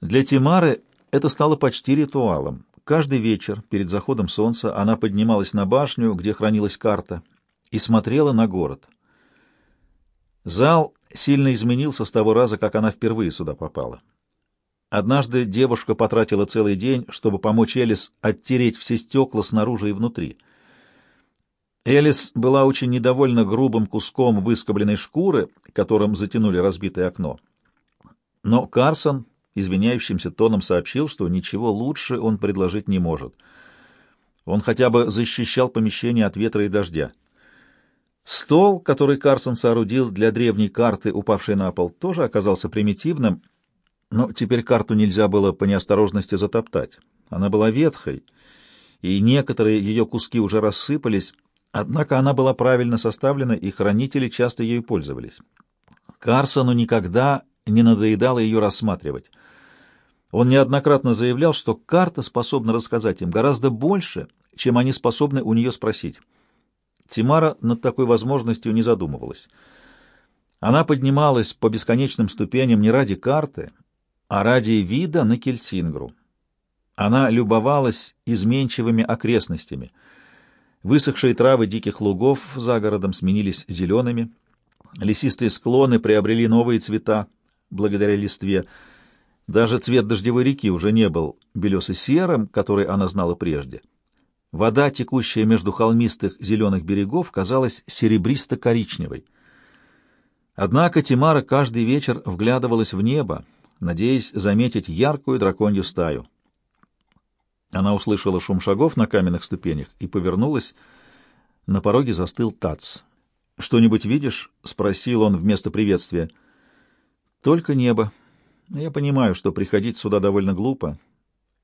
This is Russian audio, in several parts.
Для Тимары это стало почти ритуалом. Каждый вечер перед заходом солнца она поднималась на башню, где хранилась карта, и смотрела на город. Зал сильно изменился с того раза, как она впервые сюда попала. Однажды девушка потратила целый день, чтобы помочь Элис оттереть все стекла снаружи и внутри. Элис была очень недовольна грубым куском выскобленной шкуры, которым затянули разбитое окно. Но Карсон извиняющимся тоном сообщил, что ничего лучше он предложить не может. Он хотя бы защищал помещение от ветра и дождя. Стол, который Карсон соорудил для древней карты, упавшей на пол, тоже оказался примитивным, но теперь карту нельзя было по неосторожности затоптать. Она была ветхой, и некоторые ее куски уже рассыпались, однако она была правильно составлена, и хранители часто ею пользовались. Карсону никогда не надоедало ее рассматривать. Он неоднократно заявлял, что карта способна рассказать им гораздо больше, чем они способны у нее спросить. Тимара над такой возможностью не задумывалась. Она поднималась по бесконечным ступеням не ради карты, а ради вида на Кельсингру. Она любовалась изменчивыми окрестностями. Высохшие травы диких лугов за городом сменились зелеными, лесистые склоны приобрели новые цвета благодаря листве — даже цвет дождевой реки уже не был белесо-серым, который она знала прежде. Вода, текущая между холмистых зеленых берегов, казалась серебристо-коричневой. Однако Тимара каждый вечер вглядывалась в небо, надеясь заметить яркую драконью стаю. Она услышала шум шагов на каменных ступенях и повернулась. На пороге застыл Тац. «Что-нибудь видишь?» — спросил он вместо приветствия. «Только небо», я понимаю, что приходить сюда довольно глупо.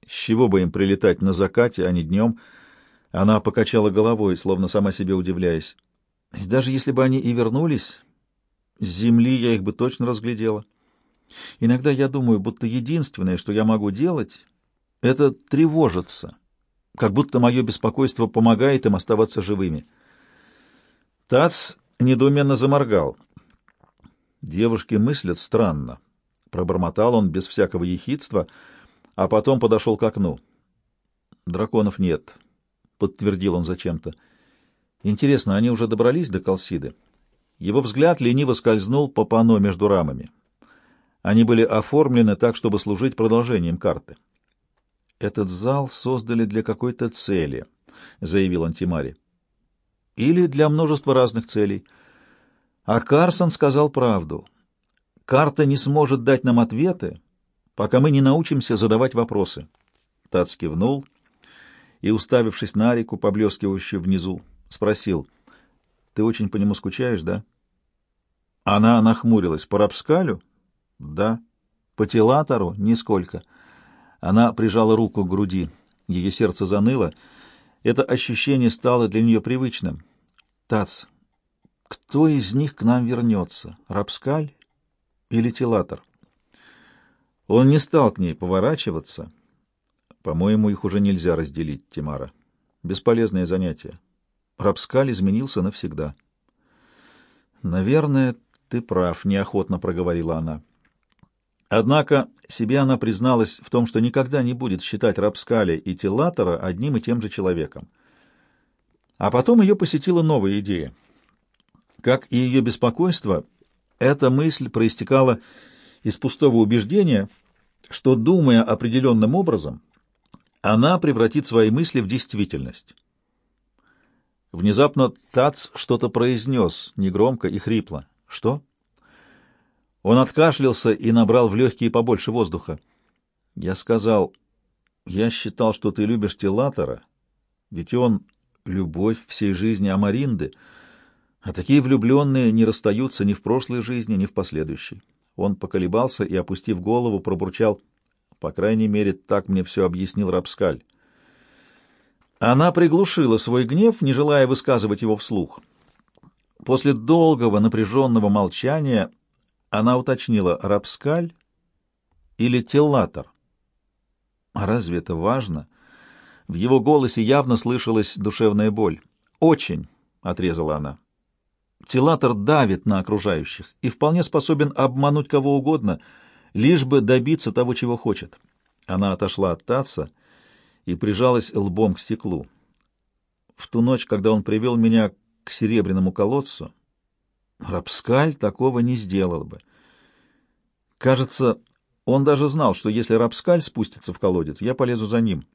С чего бы им прилетать на закате, а не днем? Она покачала головой, словно сама себе удивляясь. И даже если бы они и вернулись, с земли я их бы точно разглядела. Иногда я думаю, будто единственное, что я могу делать, это тревожиться, как будто мое беспокойство помогает им оставаться живыми. Тац недоуменно заморгал. Девушки мыслят странно. Пробормотал он без всякого ехидства, а потом подошел к окну. «Драконов нет», — подтвердил он зачем-то. «Интересно, они уже добрались до Калсиды?» Его взгляд лениво скользнул по панно между рамами. Они были оформлены так, чтобы служить продолжением карты. «Этот зал создали для какой-то цели», — заявил Антимари. «Или для множества разных целей». А Карсон сказал правду. Карта не сможет дать нам ответы, пока мы не научимся задавать вопросы. Тац кивнул и, уставившись на реку, поблескивающую внизу, спросил, «Ты очень по нему скучаешь, да?» Она нахмурилась. «По Рапскалю?» «Да». «По Телатору?» «Нисколько». Она прижала руку к груди. Ее сердце заныло. Это ощущение стало для нее привычным. «Тац, кто из них к нам вернется? Рапскаль или телатор. Он не стал к ней поворачиваться. По-моему, их уже нельзя разделить, Тимара. Бесполезное занятие. Рапскаль изменился навсегда. «Наверное, ты прав», — неохотно проговорила она. Однако себе она призналась в том, что никогда не будет считать Рапскаля и Телатора одним и тем же человеком. А потом ее посетила новая идея. Как и ее беспокойство, эта мысль проистекала из пустого убеждения, что, думая определенным образом, она превратит свои мысли в действительность. Внезапно Тац что-то произнес, негромко и хрипло. «Что?» Он откашлялся и набрал в легкие побольше воздуха. Я сказал, «Я считал, что ты любишь Телатора, ведь он — любовь всей жизни Амаринды». А такие влюбленные не расстаются ни в прошлой жизни, ни в последующей. Он поколебался и, опустив голову, пробурчал. По крайней мере, так мне все объяснил Рапскаль. Она приглушила свой гнев, не желая высказывать его вслух. После долгого напряженного молчания она уточнила, Рапскаль или Теллатор? А разве это важно? В его голосе явно слышалась душевная боль. «Очень», — отрезала она. Телатор давит на окружающих и вполне способен обмануть кого угодно, лишь бы добиться того, чего хочет. Она отошла от Татса и прижалась лбом к стеклу. В ту ночь, когда он привел меня к серебряному колодцу, Рапскаль такого не сделал бы. Кажется, он даже знал, что если Рапскаль спустится в колодец, я полезу за ним.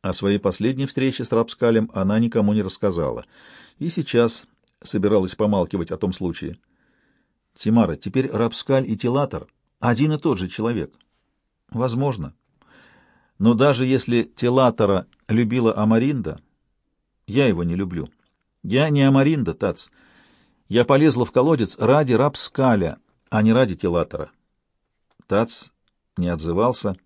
О своей последней встрече с Рапскалем она никому не рассказала, и сейчас собиралась помалкивать о том случае. Тимара, теперь Рапскаль и Тилатор один и тот же человек. Возможно. Но даже если Тилатора любила Амаринда, я его не люблю. Я не Амаринда, Тац. Я полезла в колодец ради Рапскаля, а не ради Тилатора. Тац не отзывался.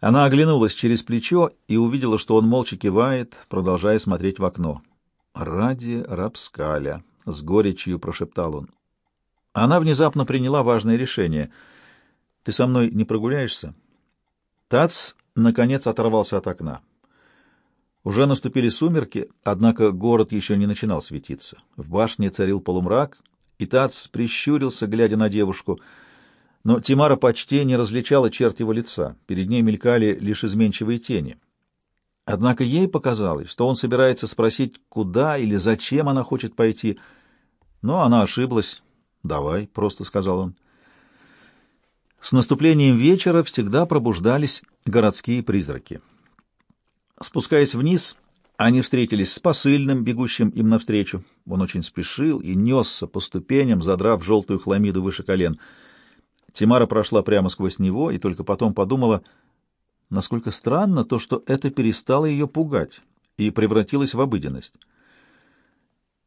Она оглянулась через плечо и увидела, что он молча кивает, продолжая смотреть в окно. «Ради Рапскаля», — с горечью прошептал он. Она внезапно приняла важное решение. «Ты со мной не прогуляешься?» Тац, наконец, оторвался от окна. Уже наступили сумерки, однако город еще не начинал светиться. В башне царил полумрак, и Тац прищурился, глядя на девушку. Но Тимара почти не различала черт его лица, перед ней мелькали лишь изменчивые тени. Однако ей показалось, что он собирается спросить, куда или зачем она хочет пойти, но она ошиблась. «Давай», — просто сказал он. С наступлением вечера всегда пробуждались городские призраки. Спускаясь вниз, они встретились с посыльным, бегущим им навстречу. Он очень спешил и несся по ступеням, задрав желтую хламиду выше колен. Тимара прошла прямо сквозь него и только потом подумала, насколько странно то, что это перестало ее пугать и превратилось в обыденность.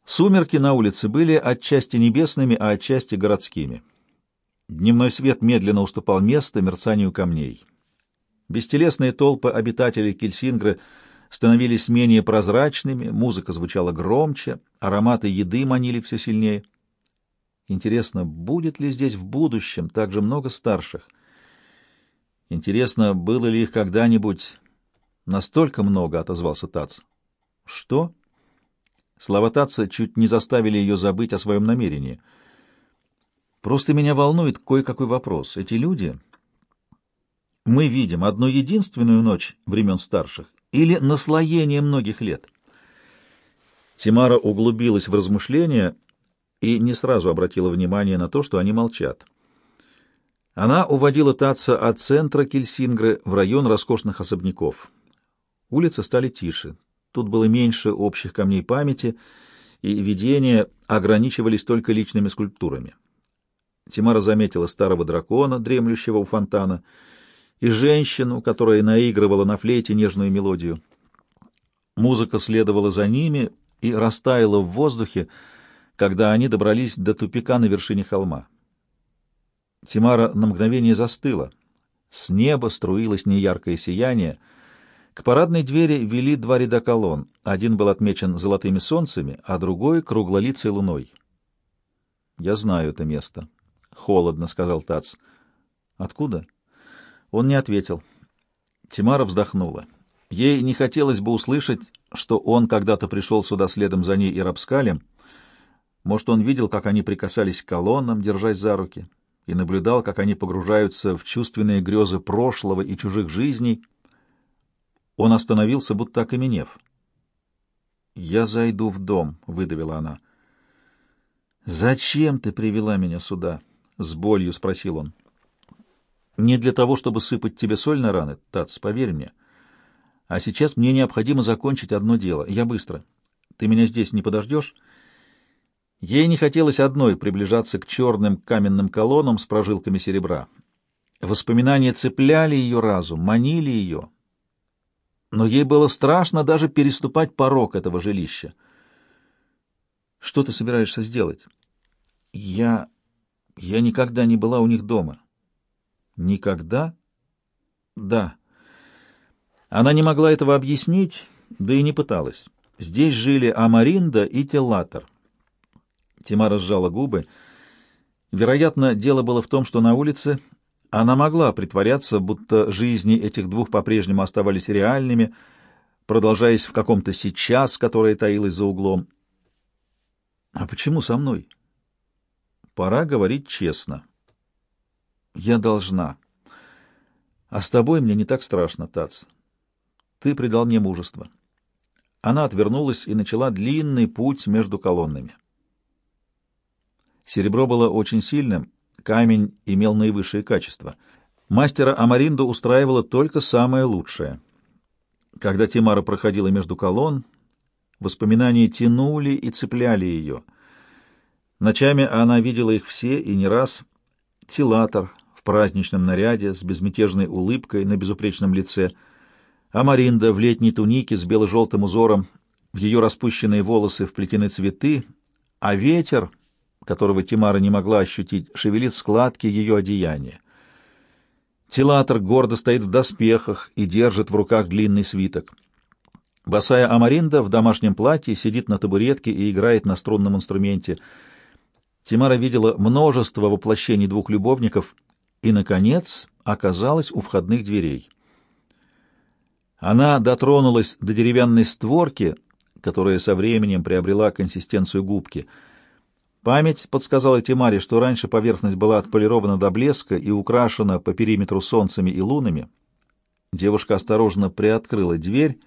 Сумерки на улице были отчасти небесными, а отчасти городскими. Дневной свет медленно уступал место мерцанию камней. Бестелесные толпы обитателей Кельсингры становились менее прозрачными, музыка звучала громче, ароматы еды манили все сильнее. Интересно, будет ли здесь в будущем так же много старших? Интересно, было ли их когда-нибудь настолько много, — отозвался Тац. Что? Слова Таца чуть не заставили ее забыть о своем намерении. Просто меня волнует кое-какой вопрос. Эти люди мы видим одну единственную ночь времен старших или наслоение многих лет? Тимара углубилась в размышления и не сразу обратила внимание на то, что они молчат. Она уводила Татца от центра Кельсингры в район роскошных особняков. Улицы стали тише, тут было меньше общих камней памяти, и видения ограничивались только личными скульптурами. Тимара заметила старого дракона, дремлющего у фонтана, и женщину, которая наигрывала на флейте нежную мелодию. Музыка следовала за ними и растаяла в воздухе, когда они добрались до тупика на вершине холма. Тимара на мгновение застыла. С неба струилось неяркое сияние. К парадной двери вели два ряда колонн. Один был отмечен золотыми солнцами, а другой — круглолицей луной. — Я знаю это место, — холодно сказал Тац. — Откуда? — он не ответил. Тимара вздохнула. Ей не хотелось бы услышать, что он когда-то пришел сюда следом за ней и Рабскалем. Может, он видел, как они прикасались к колоннам, держась за руки, и наблюдал, как они погружаются в чувственные грезы прошлого и чужих жизней. Он остановился, будто окаменев. «Я зайду в дом», — выдавила она. «Зачем ты привела меня сюда?» — с болью спросил он. Не для того, чтобы сыпать тебе соль на раны, Тац, поверь мне. А сейчас мне необходимо закончить одно дело. Я быстро. Ты меня здесь не подождешь?» Ей не хотелось одной приближаться к черным каменным колоннам с прожилками серебра. Воспоминания цепляли ее разум, манили ее. Но ей было страшно даже переступать порог этого жилища. «Что ты собираешься сделать?» «Я... я никогда не была у них дома». Никогда? Да. Она не могла этого объяснить, да и не пыталась. Здесь жили Амаринда и Телатор. Тимара сжала губы. Вероятно, дело было в том, что на улице она могла притворяться, будто жизни этих двух по-прежнему оставались реальными, продолжаясь в каком-то сейчас, которое таилось за углом. А почему со мной? Пора говорить честно. Я должна. А с тобой мне не так страшно, Тац. Ты придал мне мужество. Она отвернулась и начала длинный путь между колоннами. Серебро было очень сильным, камень имел наивысшее качество. Мастера Амаринду устраивало только самое лучшее. Когда Тимара проходила между колонн, воспоминания тянули и цепляли ее. Ночами она видела их все и не раз. Тилатор в праздничном наряде с безмятежной улыбкой на безупречном лице — Амаринда в летней тунике с бело-желтым узором, в ее распущенные волосы вплетены цветы, а ветер, которого Тимара не могла ощутить, шевелит складки ее одеяния. Тилатор гордо стоит в доспехах и держит в руках длинный свиток. Босая Амаринда в домашнем платье сидит на табуретке и играет на струнном инструменте. Тимара видела множество воплощений двух любовников и, наконец, оказалась у входных дверей. Она дотронулась до деревянной створки, которая со временем приобрела консистенцию губки. Память подсказала Тимаре, что раньше поверхность была отполирована до блеска и украшена по периметру солнцами и лунами. Девушка осторожно приоткрыла дверь,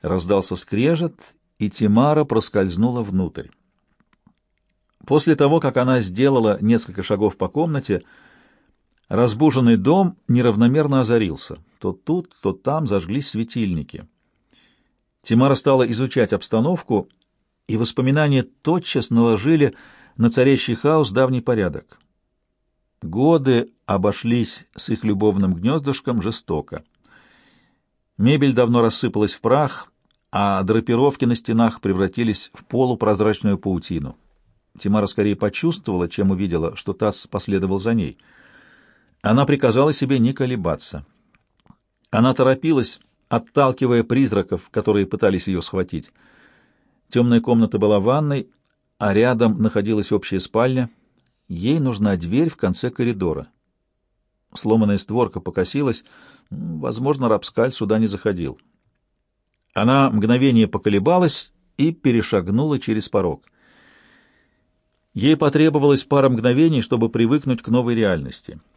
раздался скрежет, и Тимара проскользнула внутрь. После того, как она сделала несколько шагов по комнате, Разбуженный дом неравномерно озарился. То тут, то там зажглись светильники. Тимара стала изучать обстановку, и воспоминания тотчас наложили на царящий хаос давний порядок. Годы обошлись с их любовным гнездышком жестоко. Мебель давно рассыпалась в прах, а драпировки на стенах превратились в полупрозрачную паутину. Тимара скорее почувствовала, чем увидела, что Тасс последовал за ней — она приказала себе не колебаться. Она торопилась, отталкивая призраков, которые пытались ее схватить. Темная комната была ванной, а рядом находилась общая спальня. Ей нужна дверь в конце коридора. Сломанная створка покосилась. Возможно, Рапскаль сюда не заходил. Она мгновение поколебалась и перешагнула через порог. Ей потребовалось пара мгновений, чтобы привыкнуть к новой реальности —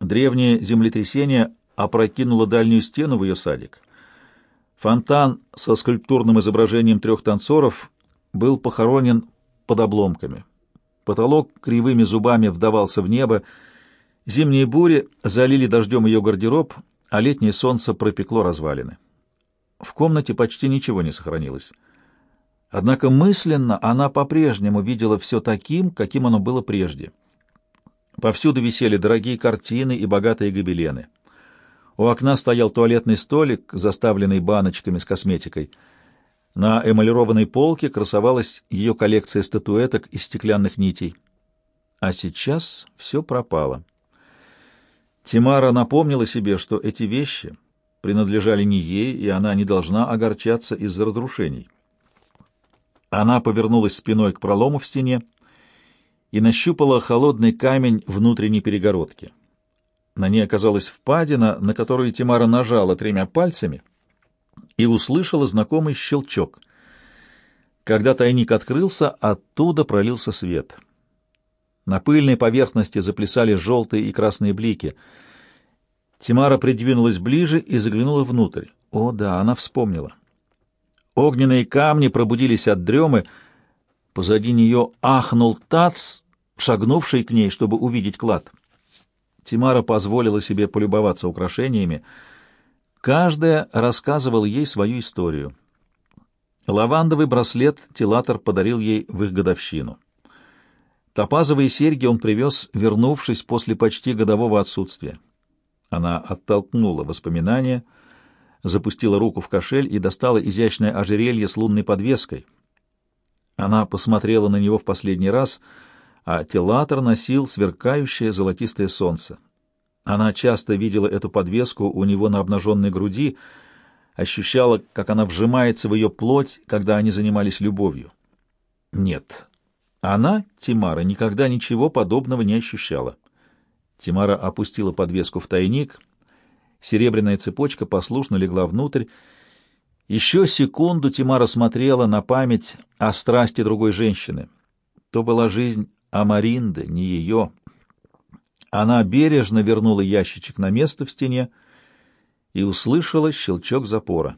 Древнее землетрясение опрокинуло дальнюю стену в ее садик. Фонтан со скульптурным изображением трех танцоров был похоронен под обломками. Потолок кривыми зубами вдавался в небо. Зимние бури залили дождем ее гардероб, а летнее солнце пропекло развалины. В комнате почти ничего не сохранилось. Однако мысленно она по-прежнему видела все таким, каким оно было прежде — Повсюду висели дорогие картины и богатые гобелены. У окна стоял туалетный столик, заставленный баночками с косметикой. На эмалированной полке красовалась ее коллекция статуэток из стеклянных нитей. А сейчас все пропало. Тимара напомнила себе, что эти вещи принадлежали не ей, и она не должна огорчаться из-за разрушений. Она повернулась спиной к пролому в стене, и нащупала холодный камень внутренней перегородки. На ней оказалась впадина, на которую Тимара нажала тремя пальцами и услышала знакомый щелчок. Когда тайник открылся, оттуда пролился свет. На пыльной поверхности заплясали желтые и красные блики. Тимара придвинулась ближе и заглянула внутрь. О, да, она вспомнила. Огненные камни пробудились от дремы, Позади нее ахнул Тац, шагнувший к ней, чтобы увидеть клад. Тимара позволила себе полюбоваться украшениями. Каждая рассказывала ей свою историю. Лавандовый браслет Тилатор подарил ей в их годовщину. Топазовые серьги он привез, вернувшись после почти годового отсутствия. Она оттолкнула воспоминания, запустила руку в кошель и достала изящное ожерелье с лунной подвеской — она посмотрела на него в последний раз, а телатор носил сверкающее золотистое солнце. Она часто видела эту подвеску у него на обнаженной груди, ощущала, как она вжимается в ее плоть, когда они занимались любовью. Нет, она, Тимара, никогда ничего подобного не ощущала. Тимара опустила подвеску в тайник, серебряная цепочка послушно легла внутрь, еще секунду Тимара смотрела на память о страсти другой женщины. То была жизнь Амаринды, не ее. Она бережно вернула ящичек на место в стене и услышала щелчок запора.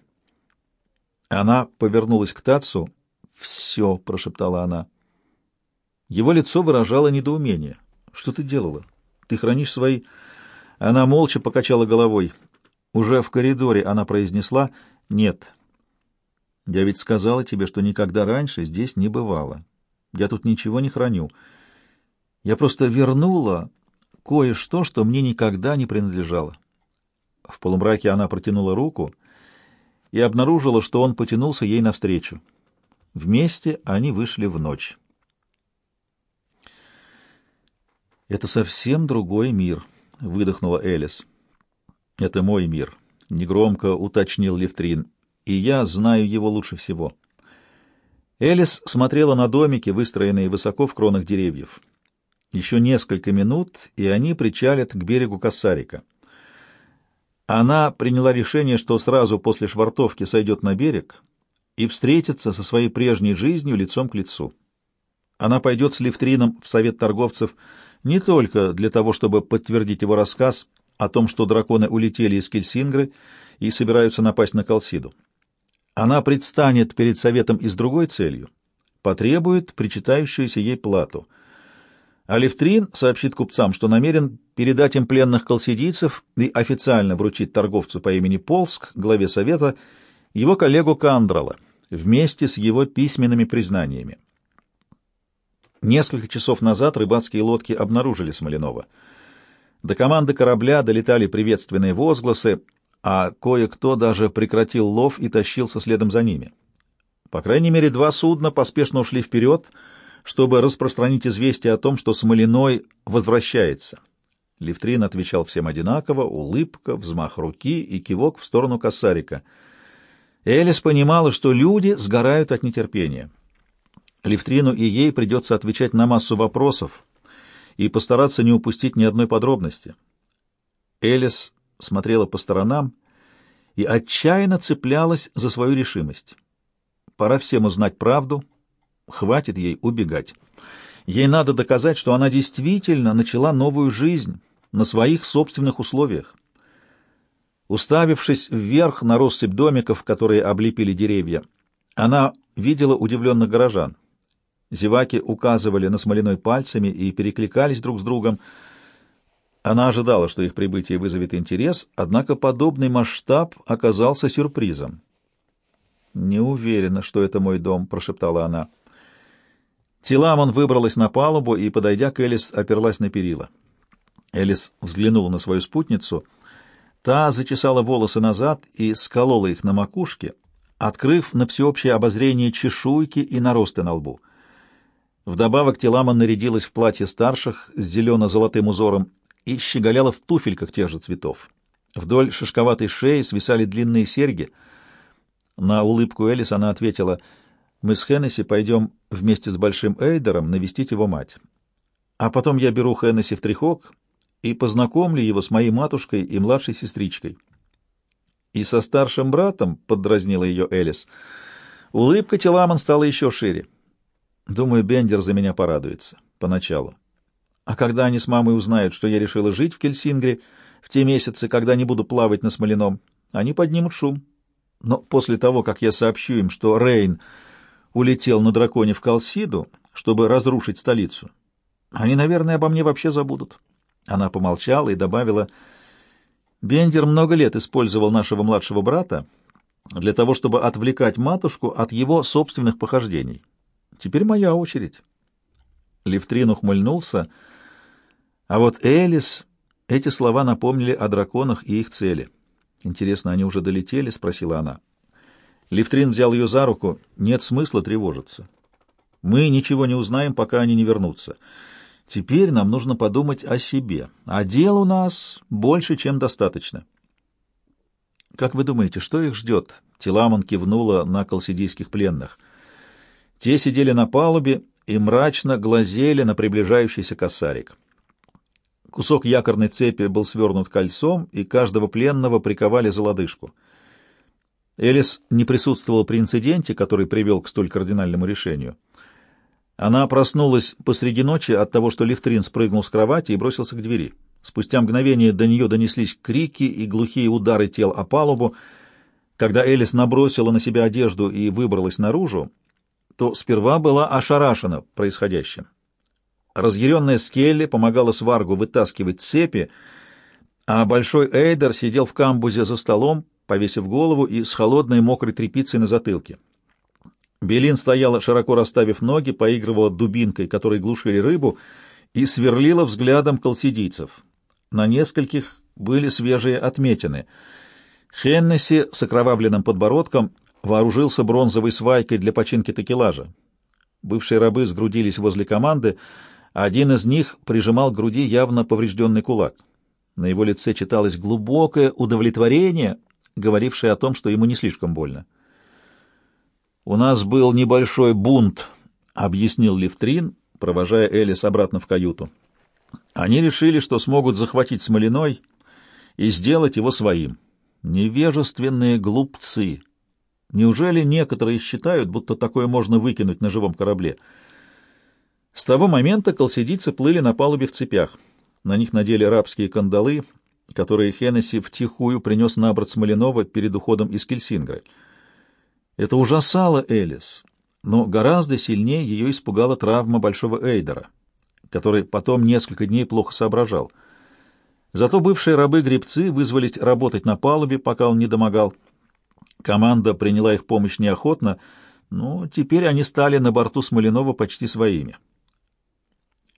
Она повернулась к Тацу. «Все», — прошептала она. Его лицо выражало недоумение. «Что ты делала? Ты хранишь свои...» Она молча покачала головой. Уже в коридоре она произнесла «Нет». «Я ведь сказала тебе, что никогда раньше здесь не бывало. Я тут ничего не храню. Я просто вернула кое-что, что мне никогда не принадлежало». В полумраке она протянула руку и обнаружила, что он потянулся ей навстречу. Вместе они вышли в ночь. «Это совсем другой мир», — выдохнула Элис. «Это мой мир», — негромко уточнил Левтрин, — «и я знаю его лучше всего». Элис смотрела на домики, выстроенные высоко в кронах деревьев. Еще несколько минут, и они причалят к берегу Кассарика. Она приняла решение, что сразу после швартовки сойдет на берег и встретится со своей прежней жизнью лицом к лицу. Она пойдет с Левтрином в совет торговцев не только для того, чтобы подтвердить его рассказ о том, что драконы улетели из Кельсингры и собираются напасть на Калсиду. Она предстанет перед советом и с другой целью, потребует причитающуюся ей плату. А Левтрин сообщит купцам, что намерен передать им пленных колсидийцев и официально вручить торговцу по имени Полск, главе совета, его коллегу Кандрала, вместе с его письменными признаниями. Несколько часов назад рыбацкие лодки обнаружили Смоленова. До команды корабля долетали приветственные возгласы, а кое-кто даже прекратил лов и тащился следом за ними. По крайней мере, два судна поспешно ушли вперед, чтобы распространить известие о том, что Смолиной возвращается. Левтрин отвечал всем одинаково, улыбка, взмах руки и кивок в сторону косарика. Элис понимала, что люди сгорают от нетерпения. Левтрину и ей придется отвечать на массу вопросов и постараться не упустить ни одной подробности. Элис смотрела по сторонам и отчаянно цеплялась за свою решимость. Пора всем узнать правду, хватит ей убегать. Ей надо доказать, что она действительно начала новую жизнь на своих собственных условиях. Уставившись вверх на россыпь домиков, которые облепили деревья, она видела удивленных горожан. Зеваки указывали на смоляной пальцами и перекликались друг с другом. Она ожидала, что их прибытие вызовет интерес, однако подобный масштаб оказался сюрпризом. «Не уверена, что это мой дом», — прошептала она. Тиламон выбралась на палубу и, подойдя к Элис, оперлась на перила. Элис взглянула на свою спутницу. Та зачесала волосы назад и сколола их на макушке, открыв на всеобщее обозрение чешуйки и наросты на лбу — Вдобавок Теламон нарядилась в платье старших с зелено-золотым узором и щеголяла в туфельках тех же цветов. Вдоль шишковатой шеи свисали длинные серьги. На улыбку Элис она ответила, «Мы с Хеннесси пойдем вместе с Большим Эйдером навестить его мать. А потом я беру Хеннесси в трехок и познакомлю его с моей матушкой и младшей сестричкой». «И со старшим братом», — поддразнила ее Элис, — улыбка Теламон стала еще шире. Думаю, Бендер за меня порадуется. Поначалу. А когда они с мамой узнают, что я решила жить в Кельсингре в те месяцы, когда не буду плавать на Смоляном, они поднимут шум. Но после того, как я сообщу им, что Рейн улетел на драконе в Калсиду, чтобы разрушить столицу, они, наверное, обо мне вообще забудут. Она помолчала и добавила, «Бендер много лет использовал нашего младшего брата для того, чтобы отвлекать матушку от его собственных похождений». Теперь моя очередь. Левтрин ухмыльнулся, а вот Элис эти слова напомнили о драконах и их цели. «Интересно, они уже долетели?» — спросила она. Левтрин взял ее за руку. «Нет смысла тревожиться. Мы ничего не узнаем, пока они не вернутся. Теперь нам нужно подумать о себе, а дел у нас больше, чем достаточно». «Как вы думаете, что их ждет?» Теламон кивнула на колсидийских пленных — те сидели на палубе и мрачно глазели на приближающийся косарик. Кусок якорной цепи был свернут кольцом, и каждого пленного приковали за лодыжку. Элис не присутствовала при инциденте, который привел к столь кардинальному решению. Она проснулась посреди ночи от того, что Левтрин спрыгнул с кровати и бросился к двери. Спустя мгновение до нее донеслись крики и глухие удары тел о палубу. Когда Элис набросила на себя одежду и выбралась наружу, то сперва была ошарашена происходящим. Разъяренная Скелли помогала Сваргу вытаскивать цепи, а Большой Эйдер сидел в камбузе за столом, повесив голову и с холодной мокрой тряпицей на затылке. Белин стояла, широко расставив ноги, поигрывала дубинкой, которой глушили рыбу, и сверлила взглядом колсидийцев. На нескольких были свежие отметины. Хеннесси с окровавленным подбородком вооружился бронзовой свайкой для починки такелажа. Бывшие рабы сгрудились возле команды, один из них прижимал к груди явно поврежденный кулак. На его лице читалось глубокое удовлетворение, говорившее о том, что ему не слишком больно. «У нас был небольшой бунт», — объяснил Левтрин, провожая Элис обратно в каюту. «Они решили, что смогут захватить Смолиной и сделать его своим. Невежественные глупцы. Неужели некоторые считают, будто такое можно выкинуть на живом корабле?» С того момента колсидийцы плыли на палубе в цепях. На них надели рабские кандалы, которые Хеннесси втихую принес на борт Смоленова перед уходом из Кельсингры. Это ужасало Элис, но гораздо сильнее ее испугала травма Большого Эйдера, который потом несколько дней плохо соображал. Зато бывшие рабы-гребцы вызвались работать на палубе, пока он не домогал. Команда приняла их помощь неохотно, но теперь они стали на борту Смоленова почти своими.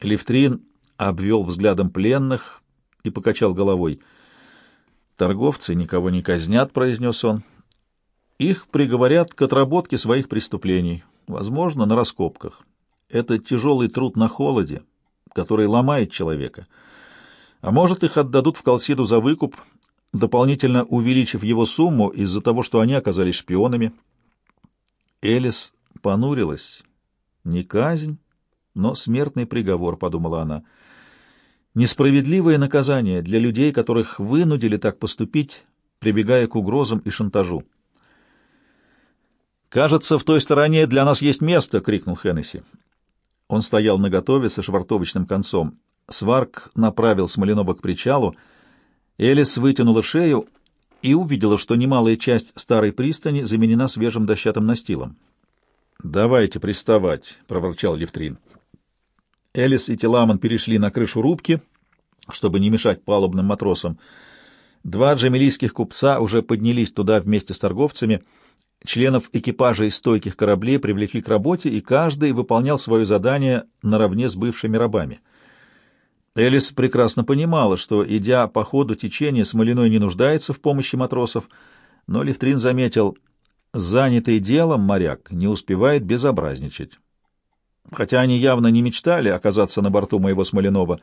Левтрин обвел взглядом пленных и покачал головой. «Торговцы никого не казнят», — произнес он. «Их приговорят к отработке своих преступлений, возможно, на раскопках. Это тяжелый труд на холоде, который ломает человека. А может, их отдадут в Колсиду за выкуп, дополнительно увеличив его сумму из-за того, что они оказались шпионами». Элис понурилась. «Не казнь, но смертный приговор», — подумала она. «Несправедливое наказание для людей, которых вынудили так поступить, прибегая к угрозам и шантажу». «Кажется, в той стороне для нас есть место!» — крикнул Хеннесси. Он стоял наготове со швартовочным концом. Сварк направил Смоленова к причалу. Элис вытянула шею и увидела, что немалая часть старой пристани заменена свежим дощатым настилом. «Давайте приставать», — проворчал Левтрин. Элис и Теламан перешли на крышу рубки, чтобы не мешать палубным матросам. Два джамилийских купца уже поднялись туда вместе с торговцами. Членов экипажей стойких кораблей привлекли к работе, и каждый выполнял свое задание наравне с бывшими рабами. Элис прекрасно понимала, что, идя по ходу течения, Смолиной не нуждается в помощи матросов, но Левтрин заметил, занятый делом моряк не успевает безобразничать хотя они явно не мечтали оказаться на борту моего Смоленова.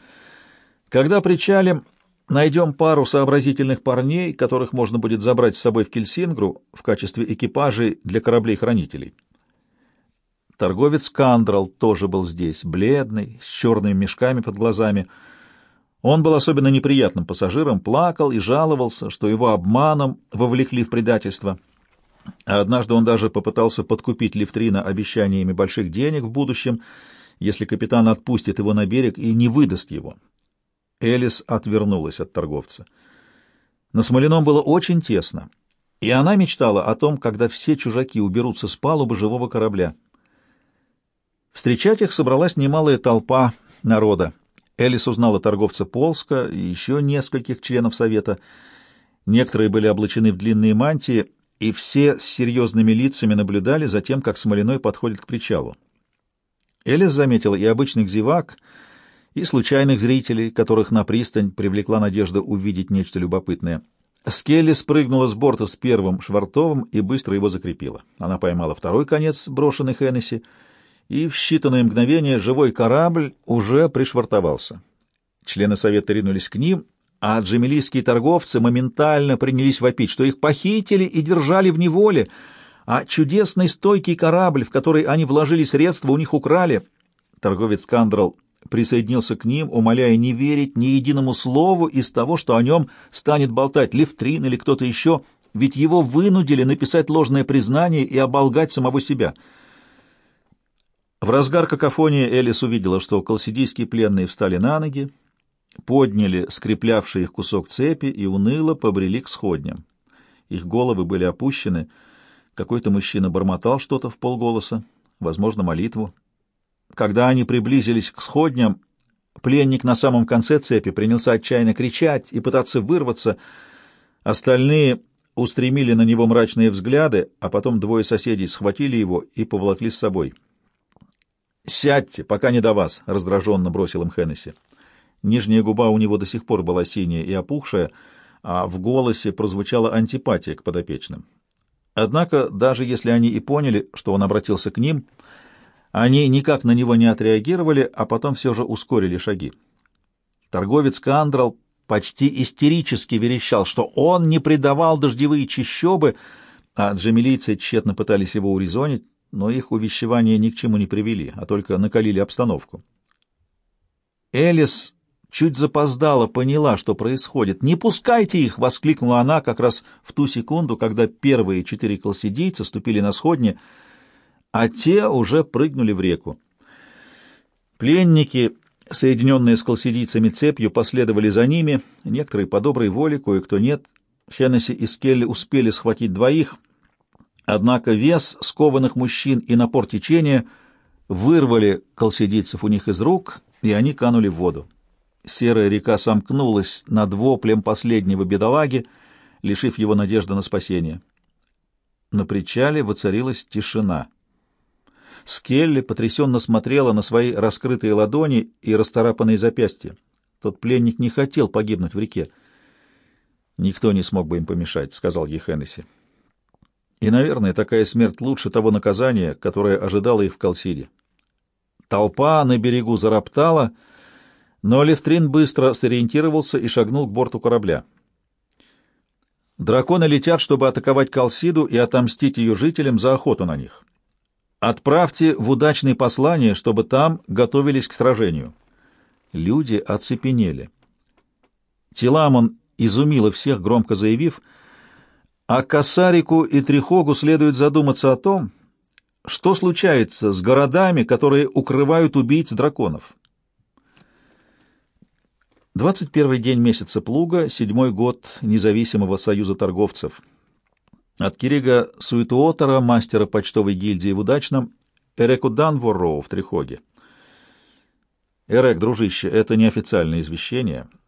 Когда причалим, найдем пару сообразительных парней, которых можно будет забрать с собой в Кельсингру в качестве экипажей для кораблей-хранителей. Торговец Кандрал тоже был здесь, бледный, с черными мешками под глазами. Он был особенно неприятным пассажиром, плакал и жаловался, что его обманом вовлекли в предательство — однажды он даже попытался подкупить Левтрина обещаниями больших денег в будущем, если капитан отпустит его на берег и не выдаст его. Элис отвернулась от торговца. На Смоленом было очень тесно, и она мечтала о том, когда все чужаки уберутся с палубы живого корабля. Встречать их собралась немалая толпа народа. Элис узнала торговца Полска и еще нескольких членов совета. Некоторые были облачены в длинные мантии, и все с серьезными лицами наблюдали за тем, как Смолиной подходит к причалу. Элис заметила и обычных зевак, и случайных зрителей, которых на пристань привлекла надежда увидеть нечто любопытное. Скелли спрыгнула с борта с первым швартовым и быстро его закрепила. Она поймала второй конец, брошенный Хеннесси, и в считанные мгновения живой корабль уже пришвартовался. Члены совета ринулись к ним, а джемилийские торговцы моментально принялись вопить, что их похитили и держали в неволе, а чудесный стойкий корабль, в который они вложили средства, у них украли. Торговец Кандрал присоединился к ним, умоляя не верить ни единому слову из того, что о нем станет болтать Левтрин или кто-то еще, ведь его вынудили написать ложное признание и оболгать самого себя. В разгар какофонии Элис увидела, что колсидийские пленные встали на ноги, подняли скреплявший их кусок цепи и уныло побрели к сходням. Их головы были опущены. Какой-то мужчина бормотал что-то в полголоса, возможно, молитву. Когда они приблизились к сходням, пленник на самом конце цепи принялся отчаянно кричать и пытаться вырваться. Остальные устремили на него мрачные взгляды, а потом двое соседей схватили его и поволокли с собой. «Сядьте, пока не до вас», — раздраженно бросил им Хеннесси. Нижняя губа у него до сих пор была синяя и опухшая, а в голосе прозвучала антипатия к подопечным. Однако, даже если они и поняли, что он обратился к ним, они никак на него не отреагировали, а потом все же ускорили шаги. Торговец Кандрал почти истерически верещал, что он не предавал дождевые чащобы, а джамилийцы тщетно пытались его урезонить, но их увещевания ни к чему не привели, а только накалили обстановку. Элис чуть запоздала поняла, что происходит. «Не пускайте их!» — воскликнула она как раз в ту секунду, когда первые четыре колсидийца ступили на сходни, а те уже прыгнули в реку. Пленники, соединенные с колсидийцами цепью, последовали за ними, некоторые по доброй воле, кое-кто нет. Хеннесси и Скелли успели схватить двоих — Однако вес скованных мужчин и напор течения вырвали колсидийцев у них из рук, и они канули в воду. Серая река сомкнулась над воплем последнего бедолаги, лишив его надежды на спасение. На причале воцарилась тишина. Скелли потрясенно смотрела на свои раскрытые ладони и расторапанные запястья. Тот пленник не хотел погибнуть в реке. «Никто не смог бы им помешать», — сказал ей Хеннесси. И, наверное, такая смерть лучше того наказания, которое ожидало их в Калсиде. Толпа на берегу зароптала, но Левтрин быстро сориентировался и шагнул к борту корабля. Драконы летят, чтобы атаковать Калсиду и отомстить ее жителям за охоту на них. Отправьте в удачные послания, чтобы там готовились к сражению. Люди оцепенели. Теламон изумила всех, громко заявив — а Касарику и Трихогу следует задуматься о том, что случается с городами, которые укрывают убийц драконов. 21 день месяца Плуга, седьмой год независимого союза торговцев. От Кирига Суитуотера, мастера почтовой гильдии в Удачном, Эреку Данворроу в Трихоге. Эрек, дружище, это неофициальное извещение —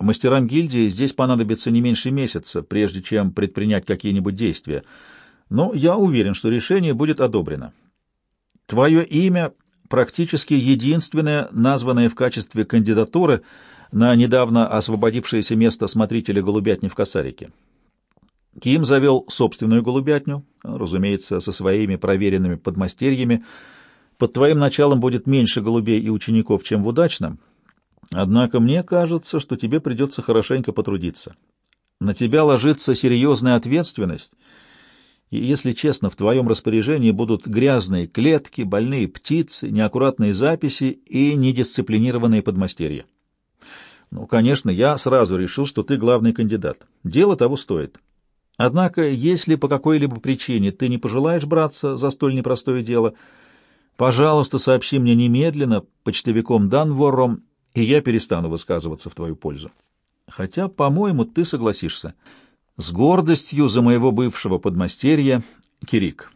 Мастерам гильдии здесь понадобится не меньше месяца, прежде чем предпринять какие-нибудь действия, но я уверен, что решение будет одобрено. Твое имя практически единственное, названное в качестве кандидатуры на недавно освободившееся место смотрителя голубятни в Косарике. Ким завел собственную голубятню, разумеется, со своими проверенными подмастерьями. Под твоим началом будет меньше голубей и учеников, чем в удачном, Однако мне кажется, что тебе придется хорошенько потрудиться. На тебя ложится серьезная ответственность, и, если честно, в твоем распоряжении будут грязные клетки, больные птицы, неаккуратные записи и недисциплинированные подмастерья. Ну, конечно, я сразу решил, что ты главный кандидат. Дело того стоит. Однако, если по какой-либо причине ты не пожелаешь браться за столь непростое дело, пожалуйста, сообщи мне немедленно почтовиком Данвором и я перестану высказываться в твою пользу. Хотя, по-моему, ты согласишься. С гордостью за моего бывшего подмастерья Кирик.